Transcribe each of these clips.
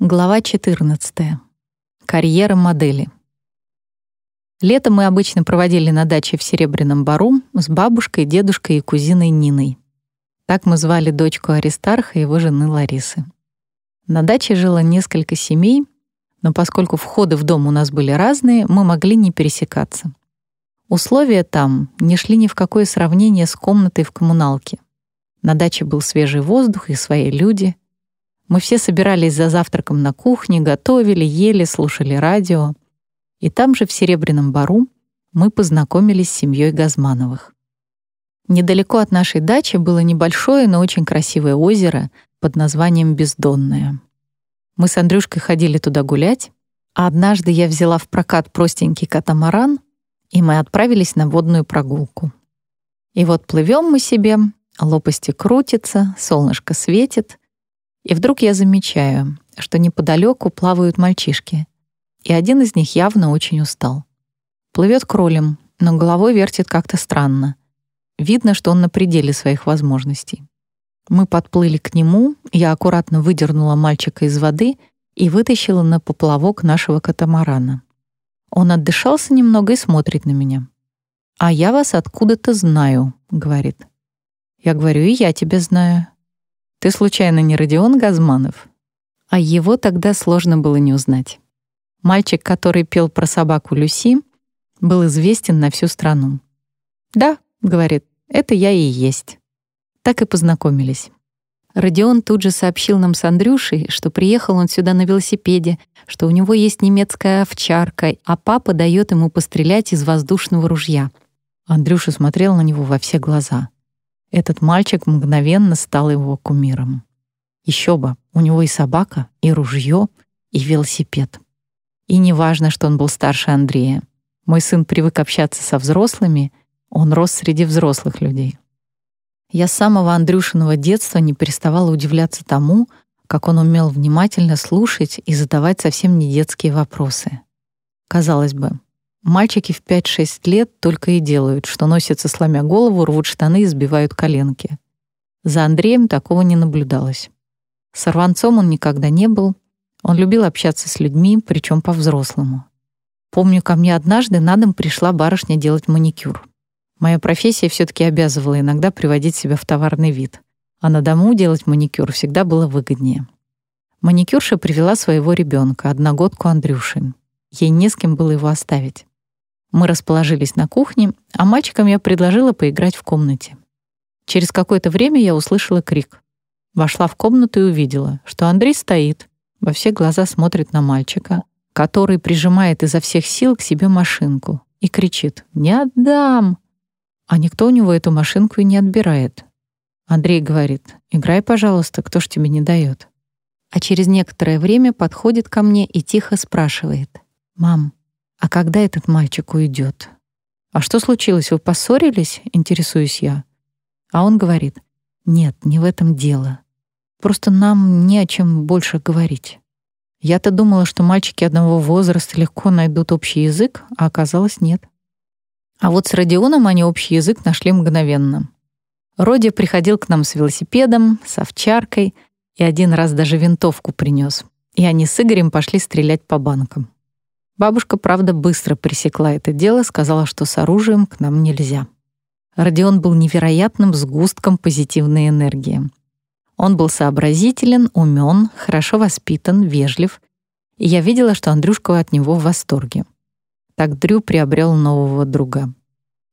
Глава 14. Карьера модели. Лето мы обычно проводили на даче в Серебряном Бару с бабушкой, дедушкой и кузиной Ниной. Так мы звали дочку Аристарха и его жены Ларисы. На даче жило несколько семей, но поскольку входы в дом у нас были разные, мы могли не пересекаться. Условия там не шли ни в какое сравнение с комнатой в коммуналке. На даче был свежий воздух и свои люди — мы все собирались за завтраком на кухне, готовили, ели, слушали радио. И там же, в Серебряном Бару, мы познакомились с семьей Газмановых. Недалеко от нашей дачи было небольшое, но очень красивое озеро под названием Бездонное. Мы с Андрюшкой ходили туда гулять, а однажды я взяла в прокат простенький катамаран, и мы отправились на водную прогулку. И вот плывем мы себе, лопасти крутятся, солнышко светит, и вдруг я замечаю, что неподалеку плавают мальчишки, и один из них явно очень устал. Плывет кролем, но головой вертит как-то странно. Видно, что он на пределе своих возможностей. Мы подплыли к нему, я аккуратно выдернула мальчика из воды и вытащила на поплавок нашего катамарана. Он отдышался немного и смотрит на меня. «А я вас откуда-то знаю», — говорит. Я говорю, «И я тебя знаю». Ты случайно не Родион Газманов? А его тогда сложно было не узнать. Мальчик, который пел про собаку Люси, был известен на всю страну. «Да», — говорит, — «это я и есть». Так и познакомились. Родион тут же сообщил нам с Андрюшей, что приехал он сюда на велосипеде, что у него есть немецкая овчарка, а папа дает ему пострелять из воздушного ружья. Андрюша смотрел на него во все глаза. Этот мальчик мгновенно стал его кумиром. Еще бы, у него и собака, и ружье, и велосипед. И не важно, что он был старше Андрея. Мой сын привык общаться со взрослыми, он рос среди взрослых людей. Я с самого Андрюшиного детства не переставала удивляться тому, как он умел внимательно слушать и задавать совсем не детские вопросы. Казалось бы, Мальчики в 5-6 лет только и делают, что носятся сломя голову, рвут штаны и сбивают коленки. За Андреем такого не наблюдалось. Сорванцом он никогда не был. Он любил общаться с людьми, причем по-взрослому. Помню, ко мне однажды на дом пришла барышня делать маникюр. Моя профессия все таки обязывала иногда приводить себя в товарный вид, а на дому делать маникюр всегда было выгоднее. Маникюрша привела своего ребенка, одногодку Андрюши. Ей не с кем было его оставить. Мы расположились на кухне, а мальчикам я предложила поиграть в комнате. Через какое-то время я услышала крик. Вошла в комнату и увидела, что Андрей стоит, во все глаза смотрит на мальчика, который прижимает изо всех сил к себе машинку и кричит «Не отдам!». А никто у него эту машинку и не отбирает. Андрей говорит «Играй, пожалуйста, кто ж тебе не дает?». А через некоторое время подходит ко мне и тихо спрашивает «Мам, а когда этот мальчик уйдет? А что случилось? Вы поссорились? Интересуюсь я. А он говорит: "Нет, не в этом дело. Просто нам не о чем больше говорить". Я-то думала, что мальчики одного возраста легко найдут общий язык, а оказалось нет. А вот с Родионом они общий язык нашли мгновенно. Роди приходил к нам с велосипедом, с овчаркой и один раз даже винтовку принес. И они с Игорем пошли стрелять по банкам. Бабушка, правда, быстро пресекла это дело, сказала, что с оружием к нам нельзя. Родион был невероятным сгустком позитивной энергии. Он был сообразителен, умен, хорошо воспитан, вежлив, и я видела, что Андрюшка от него в восторге. Так Дрю приобрел нового друга.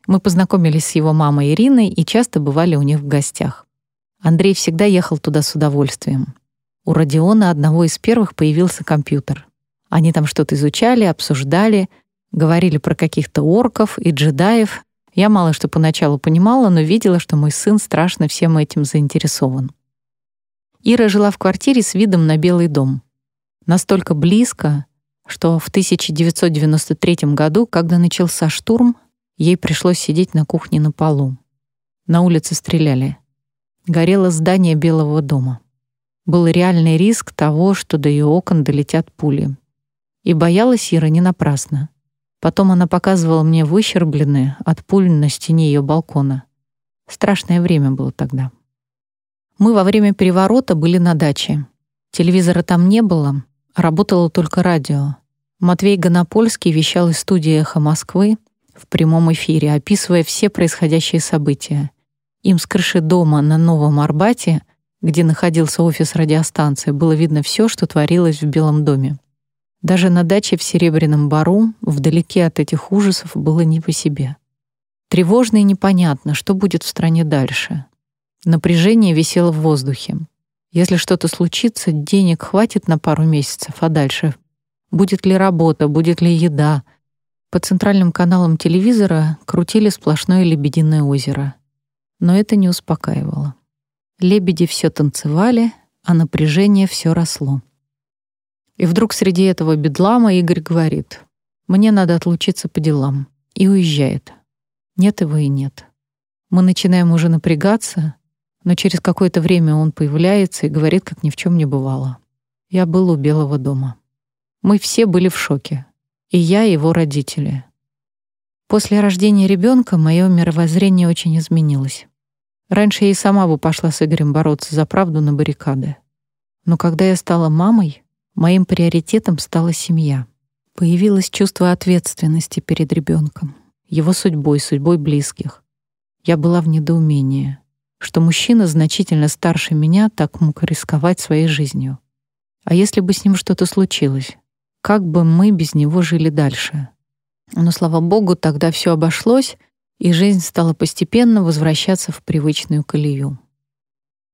Мы познакомились с его мамой Ириной и часто бывали у них в гостях. Андрей всегда ехал туда с удовольствием. У Родиона одного из первых появился компьютер. Они там что-то изучали, обсуждали, говорили про каких-то орков и джедаев. Я мало что поначалу понимала, но видела, что мой сын страшно всем этим заинтересован. Ира жила в квартире с видом на Белый дом. Настолько близко, что в 1993 году, когда начался штурм, ей пришлось сидеть на кухне на полу. На улице стреляли. Горело здание Белого дома. Был реальный риск того, что до ее окон долетят пули. И боялась Ира не напрасно. Потом она показывала мне выщербленные от пуль на стене ее балкона. Страшное время было тогда. Мы во время переворота были на даче. Телевизора там не было, Работало только радио. Матвей Гонопольский вещал из студии «Эхо Москвы» в прямом эфире, описывая все происходящие события. Им с крыши дома на Новом Арбате, где находился офис радиостанции, было видно все, что творилось в Белом доме. Даже на даче в Серебряном Бару, вдалеке от этих ужасов, было не по себе. Тревожно и непонятно, что будет в стране дальше. Напряжение висело в воздухе. Если что-то случится, денег хватит на пару месяцев, а дальше? Будет ли работа, будет ли еда? По центральным каналам телевизора крутили сплошное лебединое озеро но это не успокаивало. Лебеди все танцевали, а напряжение все росло. И вдруг среди этого бедлама Игорь говорит, «Мне надо отлучиться по делам», и уезжает. Нет его и нет. Мы начинаем уже напрягаться, но через какое-то время он появляется и говорит, как ни в чем не бывало. Я был у Белого дома. Мы все были в шоке. И я, и его родители. После рождения ребенка мое мировоззрение очень изменилось. Раньше я и сама бы пошла с Игорем бороться за правду на баррикады. Но когда я стала мамой, моим приоритетом стала семья. Появилось чувство ответственности перед ребенком, его судьбой, судьбой близких. Я была в недоумении, что мужчина значительно старше меня так мог рисковать своей жизнью. А если бы с ним что-то случилось, как бы мы без него жили дальше? Но, слава богу, тогда все обошлось, и жизнь стала постепенно возвращаться в привычную колею.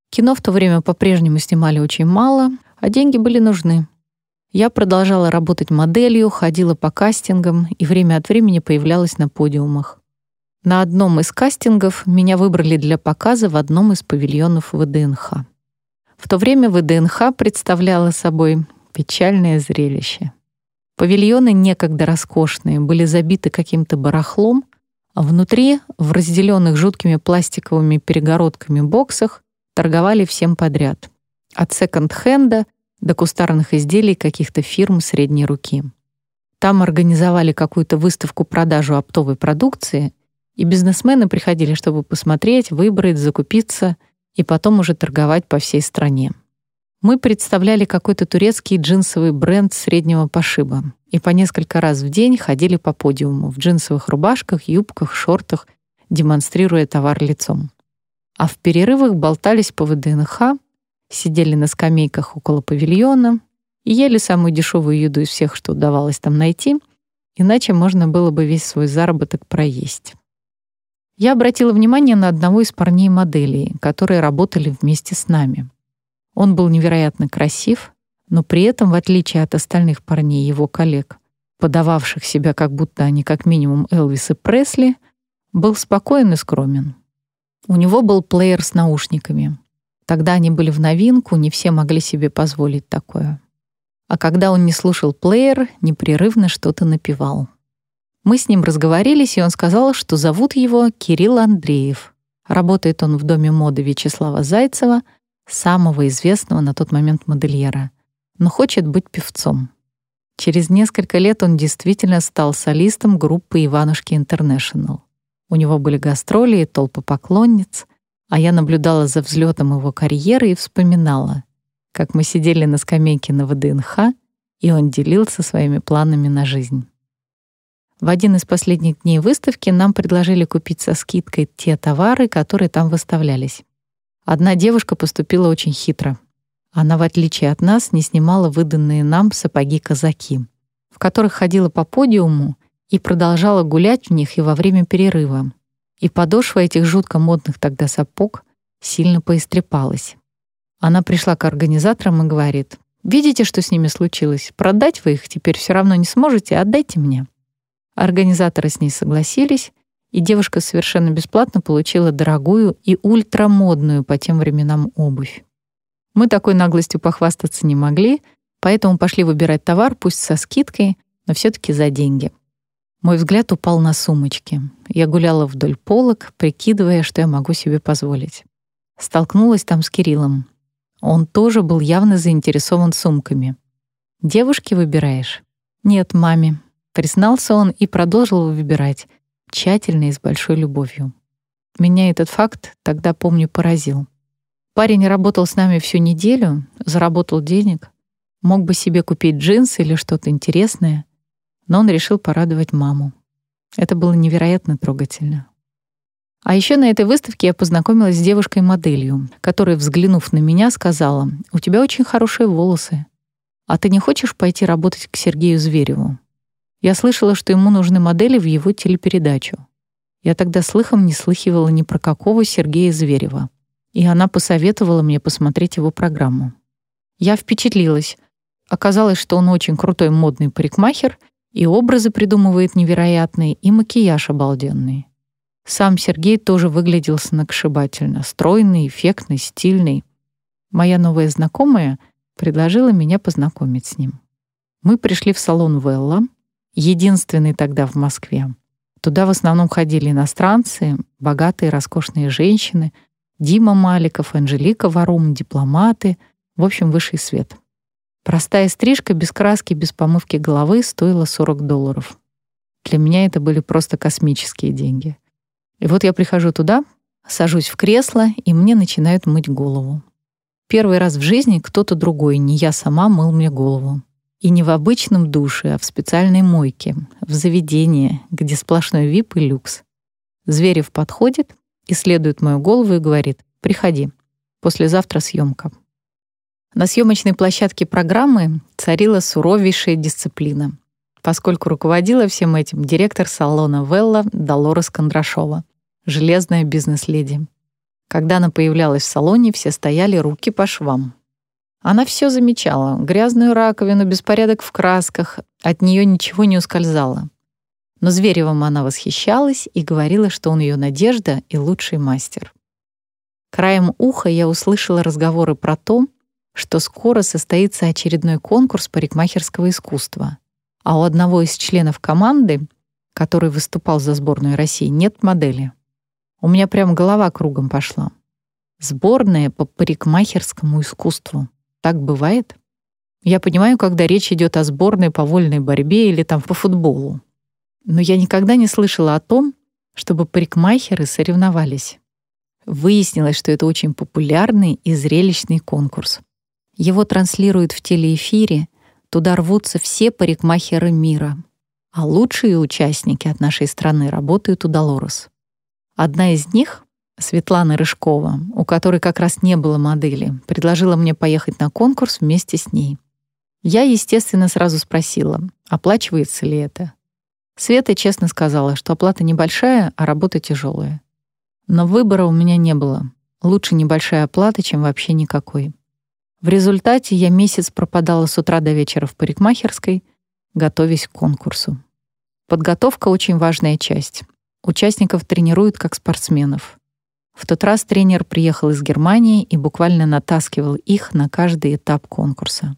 Кино в то время по-прежнему снимали очень мало, а деньги были нужны. Я продолжала работать моделью, ходила по кастингам и время от времени появлялась на подиумах. На одном из кастингов меня выбрали для показа в одном из павильонов ВДНХ. В то время ВДНХ представляла собой печальное зрелище. Павильоны, некогда роскошные, были забиты каким-то барахлом, а внутри, в разделенных жуткими пластиковыми перегородками боксах, торговали всем подряд. От секонд-хенда до кустарных изделий каких-то фирм средней руки. Там организовали какую-то выставку-продажу оптовой продукции, и бизнесмены приходили, чтобы посмотреть, выбрать, закупиться и потом уже торговать по всей стране. Мы представляли какой-то турецкий джинсовый бренд среднего пошиба и по несколько раз в день ходили по подиуму в джинсовых рубашках, юбках, шортах, демонстрируя товар лицом. А в перерывах болтались по ВДНХ, сидели на скамейках около павильона и ели самую дешевую еду из всех, что удавалось там найти, иначе можно было бы весь свой заработок проесть. Я обратила внимание на одного из парней-моделей, которые работали вместе с нами — он был невероятно красив, но при этом, в отличие от остальных парней его коллег, подававших себя как будто они как минимум Элвис и Пресли, был спокоен и скромен. У него был плеер с наушниками. Тогда они были в новинку, не все могли себе позволить такое. А когда он не слушал плеер, непрерывно что-то напевал. Мы с ним разговорились, и он сказал, что зовут его Кирилл Андреев. Работает он в доме моды Вячеслава Зайцева — самого известного на тот момент модельера, но хочет быть певцом. Через несколько лет он действительно стал солистом группы «Иванушки Интернешнл». У него были гастроли и толпы поклонниц, а я наблюдала за взлетом его карьеры и вспоминала, как мы сидели на скамейке на ВДНХ, и он делился своими планами на жизнь. В один из последних дней выставки нам предложили купить со скидкой те товары, которые там выставлялись. Одна девушка поступила очень хитро. Она, в отличие от нас, не снимала выданные нам сапоги-казаки, в которых ходила по подиуму и продолжала гулять в них и во время перерыва. И подошва этих жутко модных тогда сапог сильно поистрепалась. Она пришла к организаторам и говорит, «Видите, что с ними случилось? Продать вы их теперь все равно не сможете, отдайте мне». Организаторы с ней согласились, и девушка совершенно бесплатно получила дорогую и ультрамодную по тем временам обувь. Мы такой наглостью похвастаться не могли, поэтому пошли выбирать товар, пусть со скидкой, но все таки за деньги. Мой взгляд упал на сумочки. Я гуляла вдоль полок, прикидывая, что я могу себе позволить. Столкнулась там с Кириллом. Он тоже был явно заинтересован сумками. «Девушки выбираешь?» «Нет, маме». Признался он и продолжил выбирать — тщательно и с большой любовью. Меня этот факт тогда, помню, поразил. Парень работал с нами всю неделю, заработал денег, Мог бы себе купить джинсы или что-то интересное, но он решил порадовать маму. Это было невероятно трогательно. А еще на этой выставке я познакомилась с девушкой-моделью, которая, взглянув на меня, сказала, «У тебя очень хорошие волосы. А ты не хочешь пойти работать к Сергею Звереву?» Я слышала, что ему нужны модели в его телепередачу. Я тогда слыхом не слыхивала ни про какого Сергея Зверева. И она посоветовала мне посмотреть его программу. Я впечатлилась. Оказалось, что он очень крутой модный парикмахер, и образы придумывает невероятные, и макияж обалденный. Сам Сергей тоже выглядел сногсшибательно. Стройный, эффектный, стильный. Моя новая знакомая предложила меня познакомить с ним. Мы пришли в салон Велла, единственный тогда в Москве. Туда в основном ходили иностранцы, богатые, роскошные женщины, Дима Маликов, Анжелика Варум, дипломаты, в общем, высший свет. Простая стрижка без краски, без помывки головы стоила 40 долларов. Для меня это были просто космические деньги. И вот я прихожу туда, сажусь в кресло, и мне начинают мыть голову. Первый раз в жизни кто-то другой, не я сама, мыл мне голову. И не в обычном душе, а в специальной мойке, в заведении, где сплошной вип и люкс. Зверев подходит, исследует мою голову и говорит «Приходи, послезавтра съемка». На съемочной площадке программы царила суровейшая дисциплина, поскольку руководила всем этим директор салона «Велла» Долорес Кондрашова, железная бизнес-леди. Когда она появлялась в салоне, все стояли руки по швам. Она все замечала. Грязную раковину, беспорядок в красках. От нее ничего не ускользало. Но Зверевым она восхищалась и говорила, что он ее надежда и лучший мастер. Краем уха я услышала разговоры про то, что скоро состоится очередной конкурс парикмахерского искусства. А у одного из членов команды, который выступал за сборную России, нет модели. У меня прям голова кругом пошла. Сборная по парикмахерскому искусству. Так бывает? Я понимаю, когда речь идет о сборной по вольной борьбе или там по футболу. Но я никогда не слышала о том, чтобы парикмахеры соревновались. Выяснилось, что это очень популярный и зрелищный конкурс. Его транслируют в телеэфире, туда рвутся все парикмахеры мира. А лучшие участники от нашей страны работают у Долорес. Одна из них Светлана Рыжкова, у которой как раз не было модели, предложила мне поехать на конкурс вместе с ней. Я, естественно, сразу спросила, оплачивается ли это. Света честно сказала, что оплата небольшая, а работа тяжелая. Но выбора у меня не было. Лучше небольшая оплата, чем вообще никакой. В результате я месяц пропадала с утра до вечера в парикмахерской, готовясь к конкурсу. Подготовка — очень важная часть. Участников тренируют как спортсменов. В тот раз тренер приехал из Германии и буквально натаскивал их на каждый этап конкурса.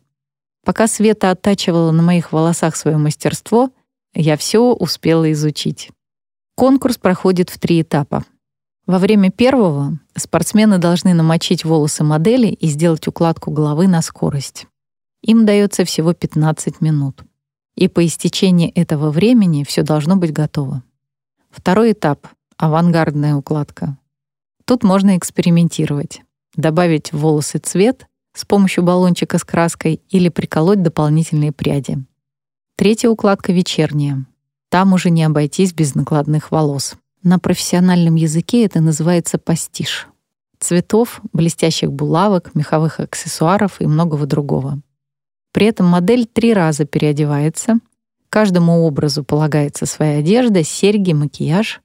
Пока Света оттачивала на моих волосах свое мастерство, я все успела изучить. Конкурс проходит в три этапа. Во время первого спортсмены должны намочить волосы модели и сделать укладку головы на скорость. Им дается всего 15 минут. И по истечении этого времени все должно быть готово. Второй этап — авангардная укладка. Тут можно экспериментировать. Добавить в волосы цвет с помощью баллончика с краской или приколоть дополнительные пряди. Третья укладка вечерняя. Там уже не обойтись без накладных волос. На профессиональном языке это называется пастиш. Цветов, блестящих булавок, меховых аксессуаров и многого другого. При этом модель три раза переодевается. Каждому образу полагается своя одежда, серьги, макияж.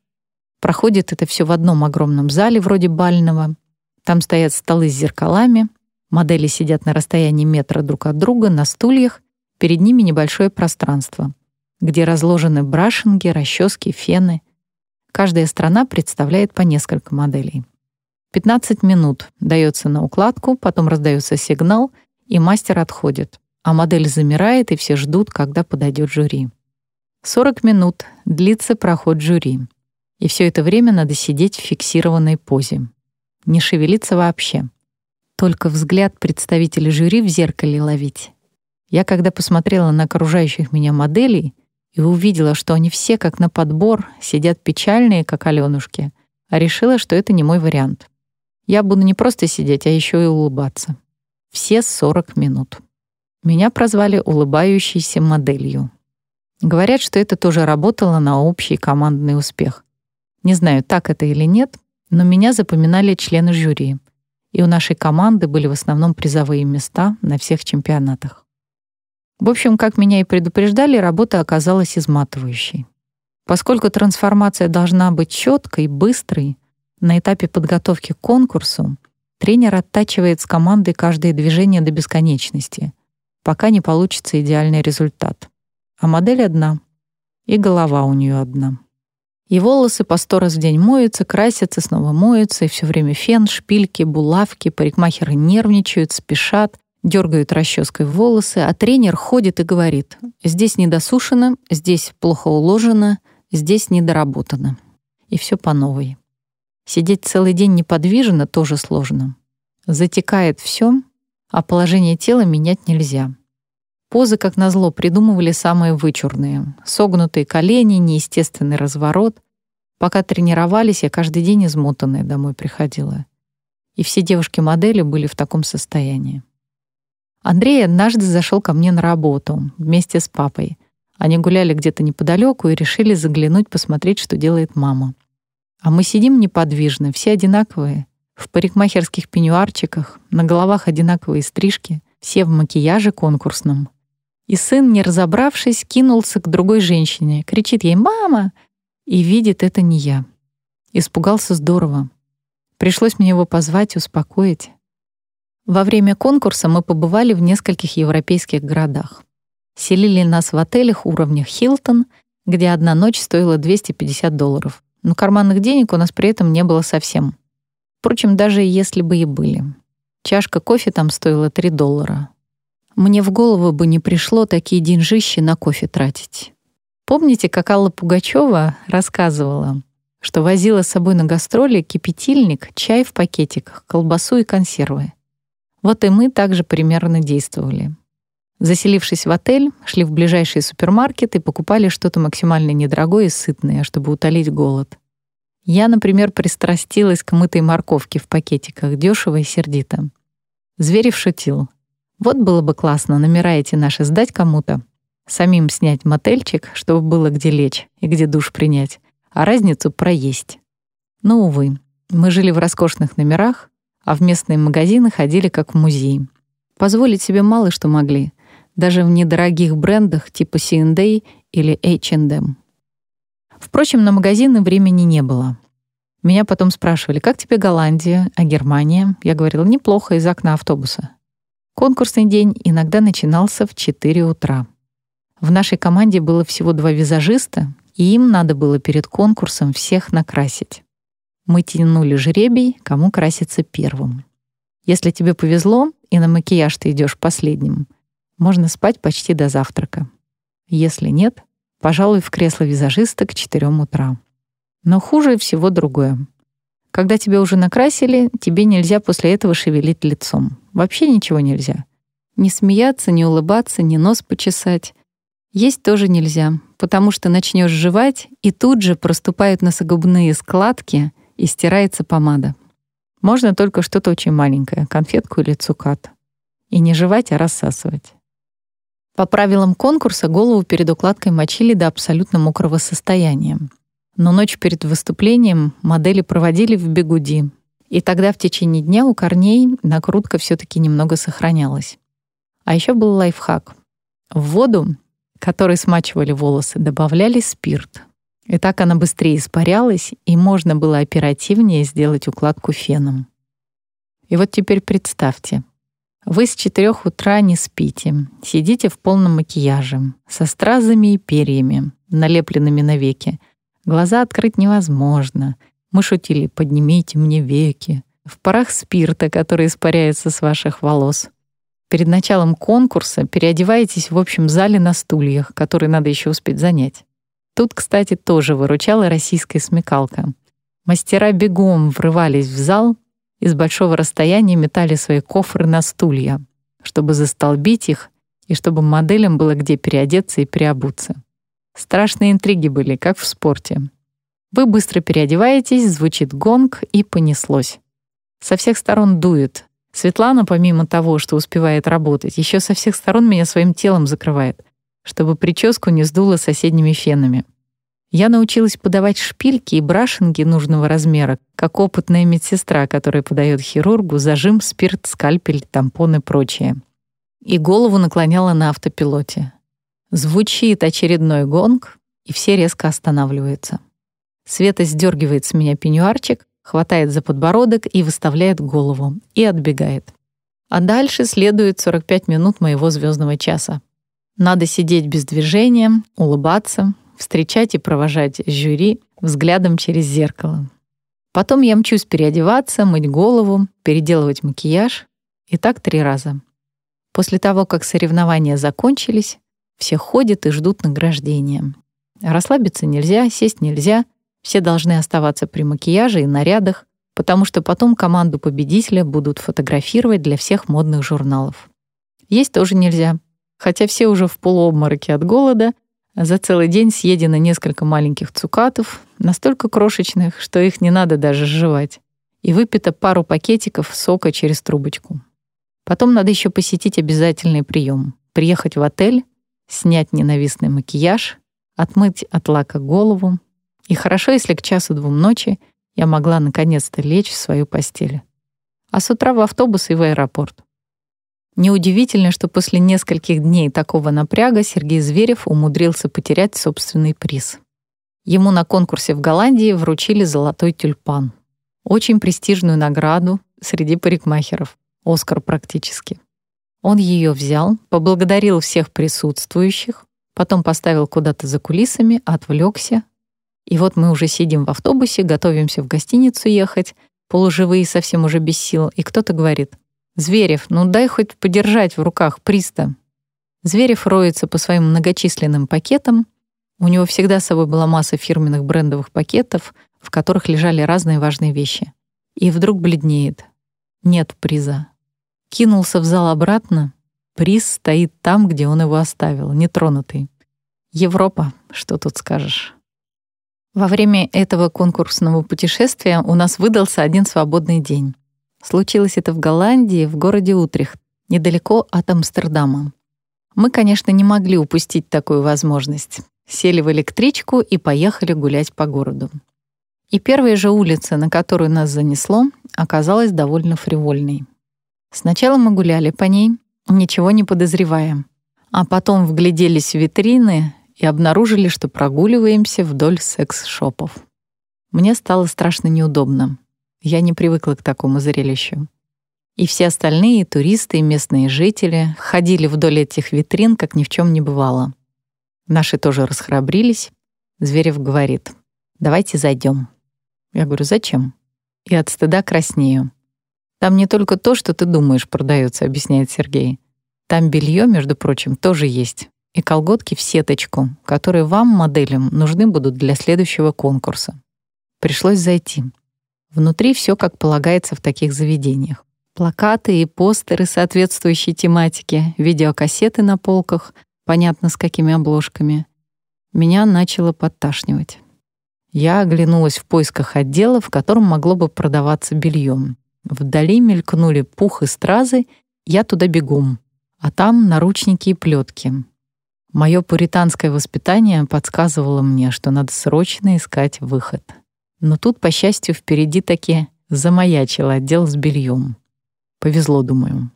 Проходит это все в одном огромном зале, вроде бального. Там стоят столы с зеркалами, модели сидят на расстоянии метра друг от друга на стульях, перед ними небольшое пространство, где разложены брашинги, расчески, фены. Каждая страна представляет по несколько моделей. 15 минут дается на укладку, потом раздается сигнал, и мастер отходит, а модель замирает, и все ждут, когда подойдет жюри. 40 минут длится проход жюри. И все это время надо сидеть в фиксированной позе. Не шевелиться вообще. Только взгляд представителя жюри в зеркале ловить. Я когда посмотрела на окружающих меня моделей и увидела, что они все как на подбор, сидят печальные, как Алёнушки, а решила, что это не мой вариант. Я буду не просто сидеть, а еще и улыбаться. Все 40 минут. Меня прозвали улыбающейся моделью. Говорят, что это тоже работало на общий командный успех. Не знаю, так это или нет, но меня запоминали члены жюри, и у нашей команды были в основном призовые места на всех чемпионатах. В общем, как меня и предупреждали, работа оказалась изматывающей. Поскольку трансформация должна быть четкой, быстрой, на этапе подготовки к конкурсу тренер оттачивает с командой каждое движение до бесконечности, пока не получится идеальный результат. А модель одна, и голова у нее одна. И волосы по сто раз в день моются, красятся, снова моются, и все время фен, шпильки, булавки, парикмахеры нервничают, спешат, дергают расческой волосы, а тренер ходит и говорит «здесь недосушено, здесь плохо уложено, здесь недоработано». И все по новой. Сидеть целый день неподвижно тоже сложно. Затекает все, а положение тела менять нельзя. Позы, как назло, придумывали самые вычурные. Согнутые колени, неестественный разворот. Пока тренировались, я каждый день измотанная домой приходила. И все девушки-модели были в таком состоянии. Андрей однажды зашел ко мне на работу вместе с папой. Они гуляли где-то неподалеку и решили заглянуть посмотреть, что делает мама. А мы сидим неподвижно, все одинаковые, в парикмахерских пеньюарчиках, на головах одинаковые стрижки, все в макияже конкурсном. И сын, не разобравшись, кинулся к другой женщине, кричит ей «Мама!» и видит, это не я. Испугался здорово. Пришлось мне его позвать, успокоить. Во время конкурса мы побывали в нескольких европейских городах. Селили нас в отелях уровня Хилтон, где одна ночь стоила 250 долларов. Но карманных денег у нас при этом не было совсем. Впрочем, даже если бы и были. Чашка кофе там стоила 3 доллара. Мне в голову бы не пришло такие деньжищи на кофе тратить. Помните, как Алла Пугачева рассказывала, что возила с собой на гастроли кипятильник, чай в пакетиках, колбасу и консервы. Вот и мы также примерно действовали. Заселившись в отель, шли в ближайший супермаркет и покупали что-то максимально недорогое и сытное, чтобы утолить голод. Я, например, пристрастилась к мытой морковке в пакетиках, дешево и сердито. Зверев шутил. Вот было бы классно номера эти наши сдать кому-то, самим снять мотельчик, чтобы было где лечь и где душ принять, а разницу проесть. Но, увы, мы жили в роскошных номерах, а в местные магазины ходили как в музей. Позволить себе мало что могли, даже в недорогих брендах типа C&A или H&M. Впрочем, на магазины времени не было. Меня потом спрашивали, как тебе Голландия, а Германия? Я говорила, неплохо, из окна автобуса. Конкурсный день иногда начинался в 4 утра. В нашей команде было всего два визажиста, и им надо было перед конкурсом всех накрасить. Мы тянули жребий, кому краситься первым. Если тебе повезло, и на макияж ты идешь последним, можно спать почти до завтрака. Если нет, пожалуй, в кресло визажиста к 4 утра. Но хуже всего другое. Когда тебя уже накрасили, тебе нельзя после этого шевелить лицом. Вообще ничего нельзя. Не смеяться, не улыбаться, не нос почесать. Есть тоже нельзя, потому что начнешь жевать, и тут же проступают носогубные складки и стирается помада. Можно только что-то очень маленькое, конфетку или цукат. И не жевать, а рассасывать. По правилам конкурса голову перед укладкой мочили до абсолютно мокрого состояния. Но ночь перед выступлением модели проводили в бегуди, и тогда в течение дня у корней накрутка все таки немного сохранялась. А еще был лайфхак. В воду, которой смачивали волосы, добавляли спирт. И так она быстрее испарялась, и можно было оперативнее сделать укладку феном. И вот теперь представьте, вы с четырех утра не спите, сидите в полном макияже, со стразами и перьями, налепленными на веки, Глаза открыть невозможно. Мы шутили «поднимите мне веки». В парах спирта, который испаряется с ваших волос. Перед началом конкурса переодеваетесь в общем зале на стульях, которые надо еще успеть занять. Тут, кстати, тоже выручала российская смекалка. Мастера бегом врывались в зал и с большого расстояния метали свои кофры на стулья, чтобы застолбить их и чтобы моделям было где переодеться и приобуться. Страшные интриги были, как в спорте. Вы быстро переодеваетесь, звучит гонг, и понеслось. Со всех сторон дует. Светлана, помимо того, что успевает работать, еще со всех сторон меня своим телом закрывает, чтобы прическу не сдуло соседними фенами. Я научилась подавать шпильки и брашинги нужного размера, как опытная медсестра, которая подает хирургу зажим, спирт, скальпель, тампон и прочее. И голову наклоняла на автопилоте. Звучит очередной гонг, и все резко останавливаются. Света сдергивает с меня пеньюарчик, хватает за подбородок и выставляет голову, и отбегает. А дальше следует 45 минут моего звездного часа. Надо сидеть без движения, улыбаться, встречать и провожать жюри взглядом через зеркало. Потом я мчусь переодеваться, мыть голову, переделывать макияж. И так три раза. После того, как соревнования закончились, все ходят и ждут награждения. Расслабиться нельзя, сесть нельзя — все должны оставаться при макияже и нарядах, потому что потом команду победителя будут фотографировать для всех модных журналов. Есть тоже нельзя, хотя все уже в полуобмороке от голода, за целый день съедено несколько маленьких цукатов, настолько крошечных, что их не надо даже жевать, и выпито пару пакетиков сока через трубочку. Потом надо еще посетить обязательный прием: приехать в отель, снять ненавистный макияж, отмыть от лака голову, и хорошо, если к часу-двум ночи я могла наконец-то лечь в свою постель. А с утра в автобус и в аэропорт. Неудивительно, что после нескольких дней такого напряга Сергей Зверев умудрился потерять собственный приз. Ему на конкурсе в Голландии вручили золотой тюльпан. Очень престижную награду среди парикмахеров. Оскар практически. Он ее взял, поблагодарил всех присутствующих, потом поставил куда-то за кулисами, отвлекся, и вот мы уже сидим в автобусе, готовимся в гостиницу ехать, полуживые совсем уже без сил, и кто-то говорит, «Зверев, ну дай хоть подержать в руках приста». Зверев роется по своим многочисленным пакетам. У него всегда с собой была масса фирменных брендовых пакетов, в которых лежали разные важные вещи. И вдруг бледнеет. Нет приза. Кинулся в зал обратно. Приз стоит там, где он его оставил, нетронутый. Европа, что тут скажешь. Во время этого конкурсного путешествия у нас выдался один свободный день. Случилось это в Голландии, в городе Утрехт, недалеко от Амстердама. Мы, конечно, не могли упустить такую возможность. Сели в электричку и поехали гулять по городу. И первая же улица, на которую нас занесло, оказалась довольно фривольной. Сначала мы гуляли по ней, ничего не подозревая, а потом вгляделись в витрины и обнаружили, что прогуливаемся вдоль секс-шопов. Мне стало страшно неудобно. Я не привыкла к такому зрелищу. И все остальные туристы и местные жители ходили вдоль этих витрин, как ни в чем не бывало. Наши тоже расхрабрились. Зверев говорит, давайте зайдем. Я говорю, зачем? И от стыда краснею. Там не только то, что ты думаешь, продается, объясняет Сергей. Там белье, между прочим, тоже есть и колготки в сеточку, которые вам, моделям, нужны будут для следующего конкурса. Пришлось зайти. Внутри все как полагается в таких заведениях. Плакаты и постеры соответствующей тематике, видеокассеты на полках, понятно с какими обложками. Меня начало подташнивать. Я оглянулась в поисках отдела, в котором могло бы продаваться белье. Вдали мелькнули пух и стразы, я туда бегом. А там наручники и плетки. Мое пуританское воспитание подсказывало мне, что надо срочно искать выход. Но тут, по счастью, впереди таки замаячил отдел с бельем. Повезло, думаю.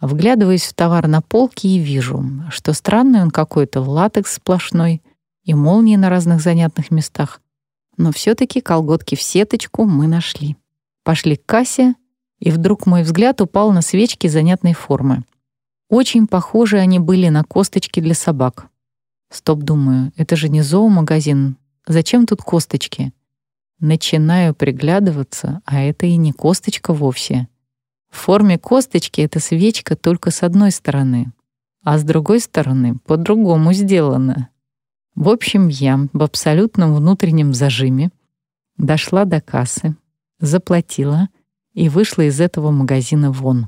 Вглядываясь в товар на полке и вижу, что странный он какой-то, латекс сплошной и молнии на разных занятных местах. Но все таки колготки в сеточку мы нашли. Пошли к кассе, и вдруг мой взгляд упал на свечки занятной формы. Очень похожи они были на косточки для собак. Стоп, думаю, это же не зоомагазин. Зачем тут косточки? Начинаю приглядываться, а это и не косточка вовсе. В форме косточки эта свечка только с одной стороны, а с другой стороны по-другому сделана. В общем, я в абсолютном внутреннем зажиме дошла до кассы, заплатила и вышла из этого магазина вон.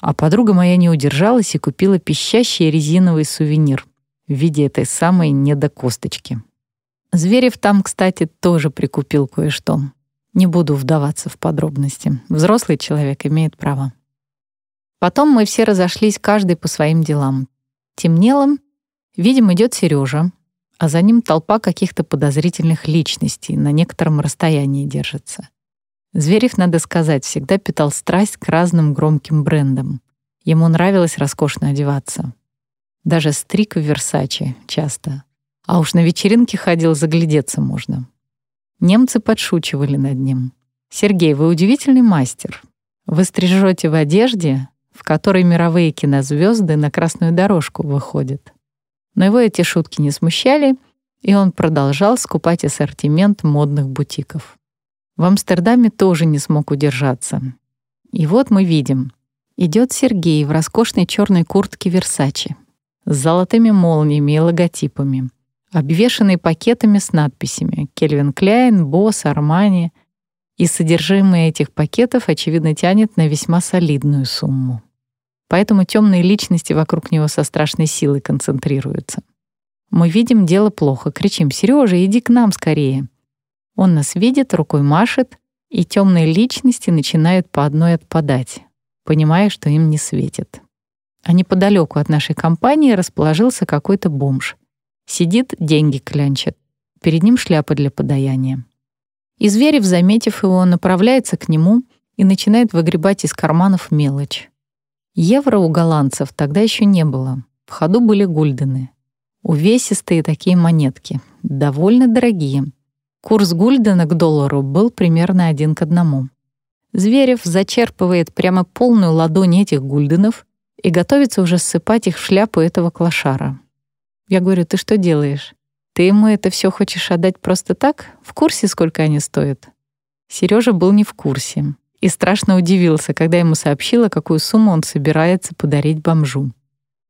А подруга моя не удержалась и купила пищащий резиновый сувенир в виде этой самой недокосточки. Зверев там, кстати, тоже прикупил кое-что. Не буду вдаваться в подробности. Взрослый человек имеет право. Потом мы все разошлись, каждый по своим делам. Темнело, видим, идет Сережа, а за ним толпа каких-то подозрительных личностей на некотором расстоянии держится. Зверев, надо сказать, всегда питал страсть к разным громким брендам. Ему нравилось роскошно одеваться. Даже стрик в Версаче часто. А уж на вечеринке ходил, заглядеться можно. Немцы подшучивали над ним. «Сергей, вы удивительный мастер. Вы стрижете в одежде, в которой мировые кинозвезды на красную дорожку выходят». Но его эти шутки не смущали, и он продолжал скупать ассортимент модных бутиков. В Амстердаме тоже не смог удержаться. И вот мы видим. Идет Сергей в роскошной черной куртке Версачи с золотыми молниями и логотипами, обвешанный пакетами с надписями «Кельвин Кляйн», «Босс», «Армани», и содержимое этих пакетов, очевидно, тянет на весьма солидную сумму. Поэтому темные личности вокруг него со страшной силой концентрируются. Мы видим, дело плохо, кричим «Сережа, иди к нам скорее!» Он нас видит, рукой машет, и темные личности начинают по одной отпадать, понимая, что им не светит. А неподалеку от нашей компании расположился какой-то бомж. Сидит, деньги клянчит. Перед ним шляпа для подаяния. И Зверев, заметив его, направляется к нему и начинает выгребать из карманов мелочь. Евро у голландцев тогда еще не было. В ходу были гульдены. Увесистые такие монетки, довольно дорогие. Курс гульдена к доллару был примерно один к одному. Зверев зачерпывает прямо полную ладонь этих гульденов и готовится уже ссыпать их в шляпу этого клошара. Я говорю, ты что делаешь? Ты ему это все хочешь отдать просто так? В курсе, сколько они стоят? Сережа был не в курсе и страшно удивился, когда ему сообщила, какую сумму он собирается подарить бомжу.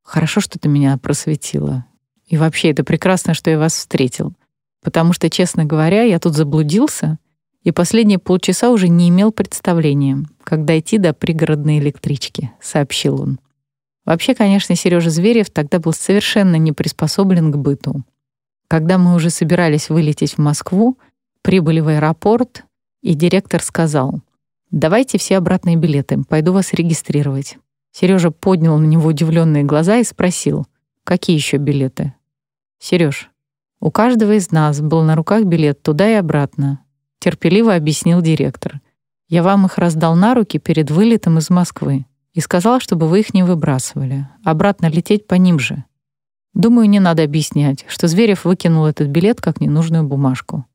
Хорошо, что ты меня просветила. И вообще, это прекрасно, что я вас встретил. Потому что, честно говоря, я тут заблудился и последние полчаса уже не имел представления, как дойти до пригородной электрички, сообщил он. Вообще, конечно, Сережа Зверев тогда был совершенно не приспособлен к быту. Когда мы уже собирались вылететь в Москву, прибыли в аэропорт, и директор сказал, «Давайте все обратные билеты, пойду вас регистрировать». Сережа поднял на него удивленные глаза и спросил, «Какие еще билеты?» «Сереж, у каждого из нас был на руках билет туда и обратно», терпеливо объяснил директор. «Я вам их раздал на руки перед вылетом из Москвы и сказал, чтобы вы их не выбрасывали. Обратно лететь по ним же. Думаю, не надо объяснять, что Зверев выкинул этот билет как ненужную бумажку.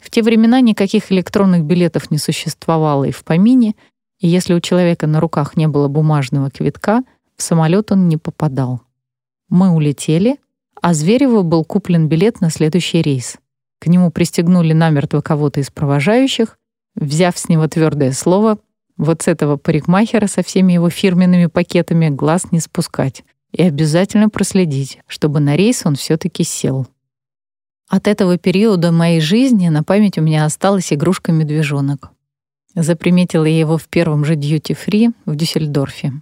В те времена никаких электронных билетов не существовало и в помине, и если у человека на руках не было бумажного квитка, в самолет он не попадал. Мы улетели, а Звереву был куплен билет на следующий рейс. К нему пристегнули намертво кого-то из провожающих, взяв с него твердое слово — вот с этого парикмахера со всеми его фирменными пакетами глаз не спускать и обязательно проследить, чтобы на рейс он все таки сел. От этого периода моей жизни на память у меня осталась игрушка-медвежонок. Заприметила я его в первом же дьюти-фри в Дюссельдорфе.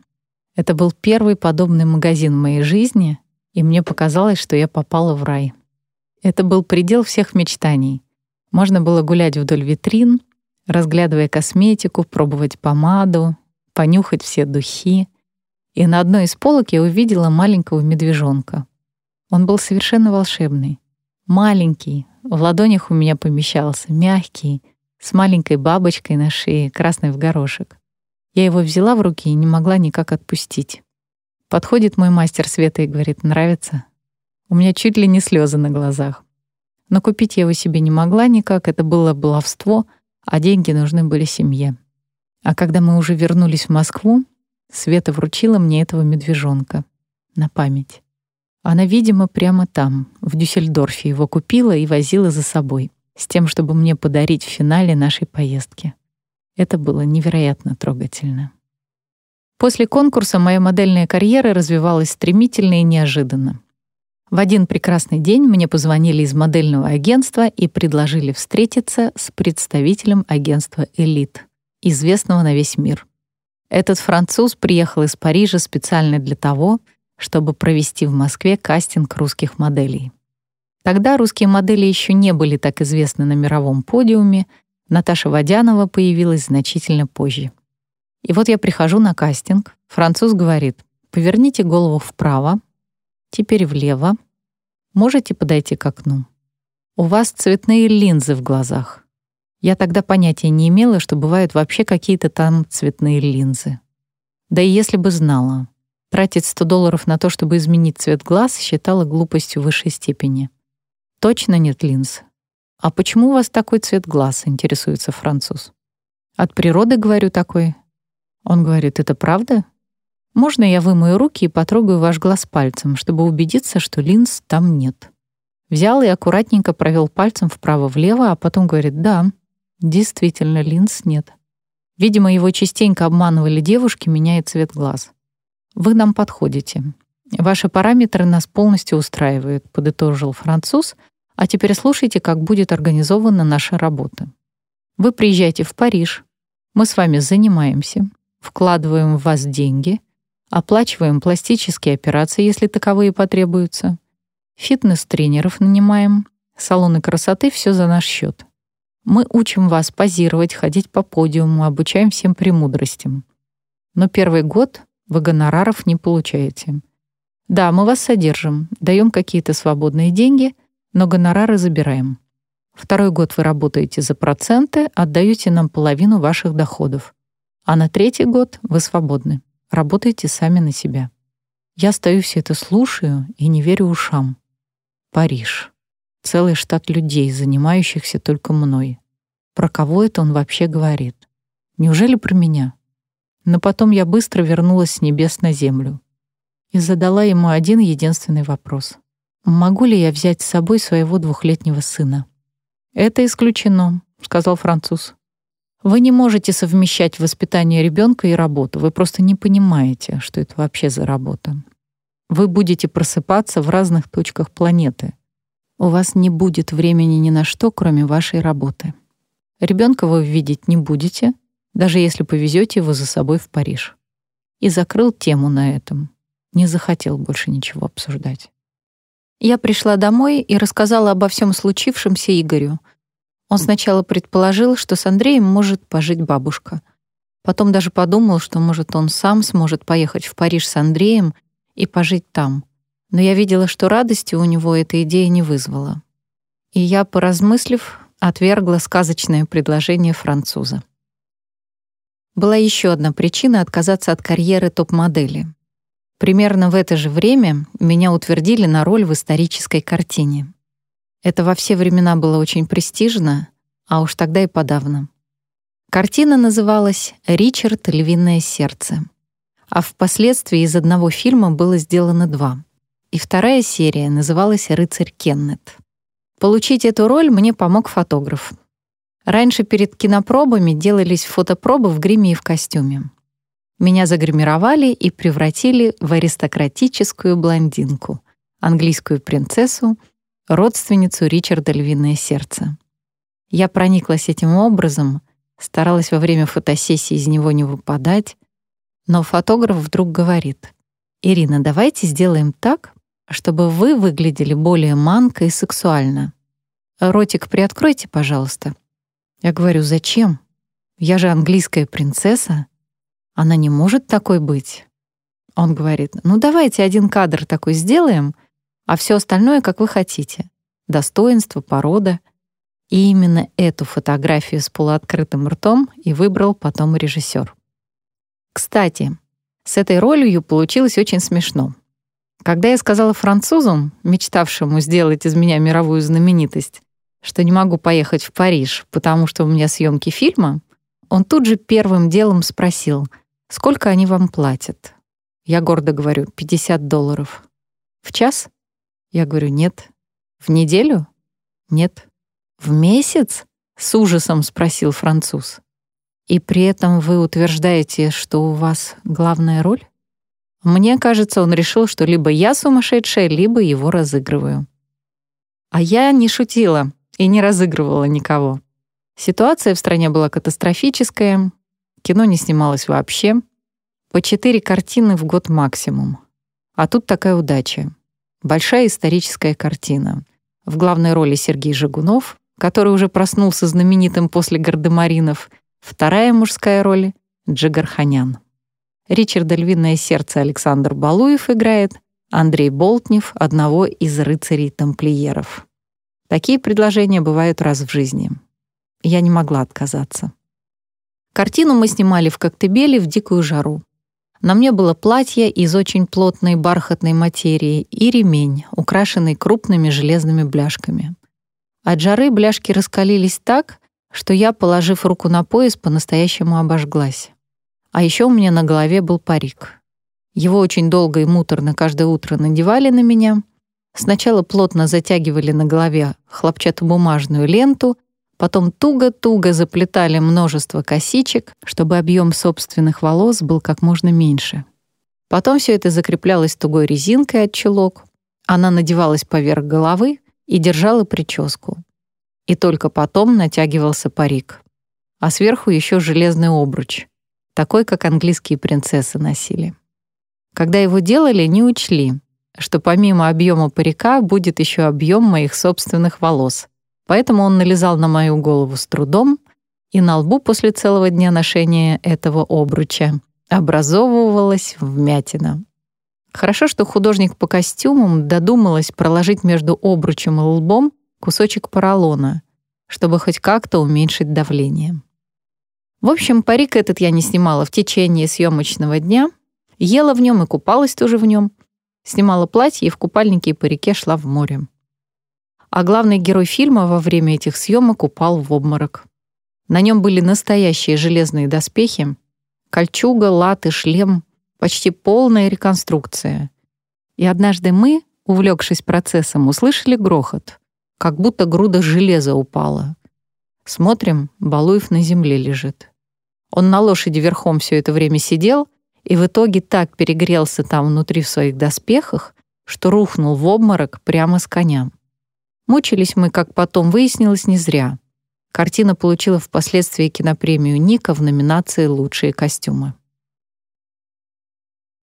Это был первый подобный магазин в моей жизни, и мне показалось, что я попала в рай. Это был предел всех мечтаний. Можно было гулять вдоль витрин, разглядывая косметику, пробовать помаду, понюхать все духи. И на одной из полок я увидела маленького медвежонка. Он был совершенно волшебный. Маленький, в ладонях у меня помещался, мягкий, с маленькой бабочкой на шее, красной в горошек. Я его взяла в руки и не могла никак отпустить. Подходит мой мастер Света и говорит, нравится? У меня чуть ли не слезы на глазах. Но купить я его себе не могла никак, это было баловство — а деньги нужны были семье. А когда мы уже вернулись в Москву, Света вручила мне этого медвежонка на память. Она, видимо, прямо там, в Дюссельдорфе, его купила и возила за собой, с тем, чтобы мне подарить в финале нашей поездки. Это было невероятно трогательно. После конкурса моя модельная карьера развивалась стремительно и неожиданно. В один прекрасный день мне позвонили из модельного агентства и предложили встретиться с представителем агентства «Элит», известного на весь мир. Этот француз приехал из Парижа специально для того, чтобы провести в Москве кастинг русских моделей. Тогда русские модели еще не были так известны на мировом подиуме, Наташа Водянова появилась значительно позже. И вот я прихожу на кастинг, француз говорит, поверните голову вправо, теперь влево, можете подойти к окну. У вас цветные линзы в глазах. Я тогда понятия не имела, что бывают вообще какие-то там цветные линзы. Да и если бы знала, тратить 100 долларов на то, чтобы изменить цвет глаз, считала глупостью высшей степени. Точно нет линз. А почему у вас такой цвет глаз, интересуется француз. От природы, говорю, такой. Он говорит, это правда? Можно я вымою руки и потрогаю ваш глаз пальцем, чтобы убедиться, что линз там нет? Взял и аккуратненько провел пальцем вправо-влево, а потом говорит, да, действительно, линз нет. Видимо, его частенько обманывали девушки, меняя цвет глаз. Вы нам подходите. Ваши параметры нас полностью устраивают, подытожил француз. А теперь слушайте, как будет организована наша работа. Вы приезжаете в Париж, мы с вами занимаемся, вкладываем в вас деньги, оплачиваем пластические операции, если таковые потребуются, фитнес-тренеров нанимаем, салоны красоты — все за наш счет. Мы учим вас позировать, ходить по подиуму, обучаем всем премудростям. Но первый год вы гонораров не получаете. Да, мы вас содержим, даем какие-то свободные деньги, но гонорары забираем. Второй год вы работаете за проценты, отдаете нам половину ваших доходов. А на третий год вы свободны. Работаете сами на себя. Я стою все это слушаю и не верю ушам. Париж. Целый штат людей, занимающихся только мной. Про кого это он вообще говорит? Неужели про меня? Но потом я быстро вернулась с небес на землю и задала ему один единственный вопрос. «Могу ли я взять с собой своего двухлетнего сына?» «Это исключено», — сказал француз. «Вы не можете совмещать воспитание ребенка и работу. Вы просто не понимаете, что это вообще за работа. Вы будете просыпаться в разных точках планеты. У вас не будет времени ни на что, кроме вашей работы. Ребенка вы видеть не будете, даже если повезете его за собой в Париж. И закрыл тему на этом. Не захотел больше ничего обсуждать. Я пришла домой и рассказала обо всем случившемся Игорю. Он сначала предположил, что с Андреем может пожить бабушка. Потом даже подумал, что, может, он сам сможет поехать в Париж с Андреем и пожить там. Но я видела, что радости у него эта идея не вызвала. И я, поразмыслив, отвергла сказочное предложение француза. Была еще одна причина отказаться от карьеры топ-модели. Примерно в это же время меня утвердили на роль в исторической картине. Это во все времена было очень престижно, а уж тогда и подавно. Картина называлась «Ричард. Львиное сердце» а впоследствии из одного фильма было сделано два. И вторая серия называлась «Рыцарь Кеннет». Получить эту роль мне помог фотограф. Раньше перед кинопробами делались фотопробы в гриме и в костюме. Меня загримировали и превратили в аристократическую блондинку, английскую принцессу, родственницу Ричарда «Львиное сердце». Я прониклась этим образом, старалась во время фотосессии из него не выпадать, но фотограф вдруг говорит, «Ирина, давайте сделаем так, чтобы вы выглядели более манко и сексуально. Ротик приоткройте, пожалуйста». Я говорю, «Зачем? Я же английская принцесса. Она не может такой быть». Он говорит, «Ну давайте один кадр такой сделаем, а все остальное, как вы хотите. Достоинство, порода». И именно эту фотографию с полуоткрытым ртом и выбрал потом режиссер. Кстати, с этой ролью получилось очень смешно. Когда я сказала французу, мечтавшему сделать из меня мировую знаменитость, что не могу поехать в Париж, потому что у меня съемки фильма, он тут же первым делом спросил, сколько они вам платят. Я гордо говорю, 50 долларов. В час? Я говорю, нет. В неделю? Нет. В месяц? С ужасом спросил француз. И при этом вы утверждаете, что у вас главная роль? Мне кажется, он решил, что либо я сумасшедшая, либо его разыгрываю. А я не шутила и не разыгрывала никого. Ситуация в стране была катастрофическая, кино не снималось вообще. По четыре картины в год максимум. А тут такая удача. Большая историческая картина. В главной роли Сергей Жигунов, который уже проснулся знаменитым после «Гардемаринов», Вторая мужская роль Джигарханян. Ричарда «Львиное сердце» Александр Балуев играет, Андрей Болтнев — одного из рыцарей-тамплиеров. Такие предложения бывают раз в жизни. Я не могла отказаться. Картину мы снимали в Коктебеле в дикую жару. На мне было платье из очень плотной бархатной материи и ремень, украшенный крупными железными бляшками. От жары бляшки раскалились так, что я, положив руку на пояс, по-настоящему обожглась. А еще у меня на голове был парик. Его очень долго и муторно каждое утро надевали на меня. Сначала плотно затягивали на голове хлопчатобумажную ленту, потом туго-туго заплетали множество косичек, чтобы объем собственных волос был как можно меньше. Потом все это закреплялось тугой резинкой от чулок. Она надевалась поверх головы и держала прическу. И только потом натягивался парик. А сверху еще железный обруч, такой, как английские принцессы носили. Когда его делали, не учли, что помимо объема парика будет еще объем моих собственных волос. Поэтому он налезал на мою голову с трудом, и на лбу после целого дня ношения этого обруча образовывалась вмятина. Хорошо, что художник по костюмам додумалась проложить между обручем и лбом кусочек поролона, чтобы хоть как-то уменьшить давление. В общем, парик этот я не снимала в течение съемочного дня, ела в нем и купалась тоже в нем, снимала платье и в купальнике и парике шла в море. А главный герой фильма во время этих съемок упал в обморок. На нем были настоящие железные доспехи, кольчуга, латы, шлем, почти полная реконструкция. И однажды мы, увлекшись процессом, услышали грохот, как будто груда железа упала. Смотрим, Балуев на земле лежит. Он на лошади верхом все это время сидел и в итоге так перегрелся там внутри в своих доспехах, что рухнул в обморок прямо с коня. Мучились мы, как потом выяснилось, не зря. Картина получила впоследствии кинопремию Ника в номинации «Лучшие костюмы».